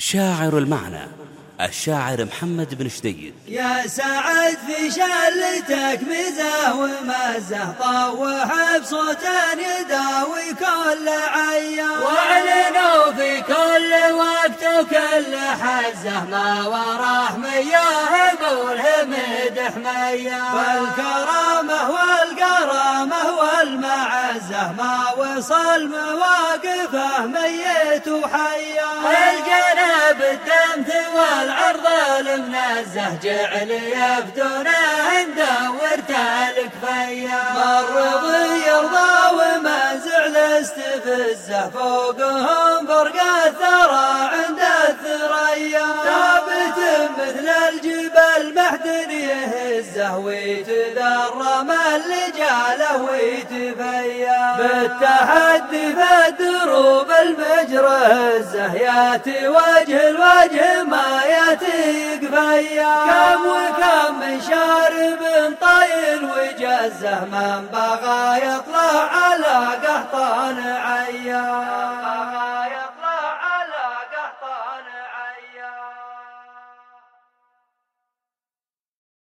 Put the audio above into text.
شاعر المعنى الشاعر محمد بن شديد. يا سعد في شلتك مزه ومزه طوح بصوت يداوي كل عيان. وأعلنوا في كل وقت وكل حزه ما وراه مياه ملهم حمية بالكرامة والقرامة والمعزة ما وصل مواقفه ميت وحيا الجنب الدمث والعرض المنزه جعل يبدونه ندور تالك فيا مرضي يرضى وما زعل استفزه فوقهم فرق الثرى يهزه ويتذرم اللجاله ويتفيا بالتحدي في الدروب المجرزه ياتي وجه الوجه ما ياتي قفيا كم وكم من شارب طايل وجزه من بغى يطلع على قهطان عين.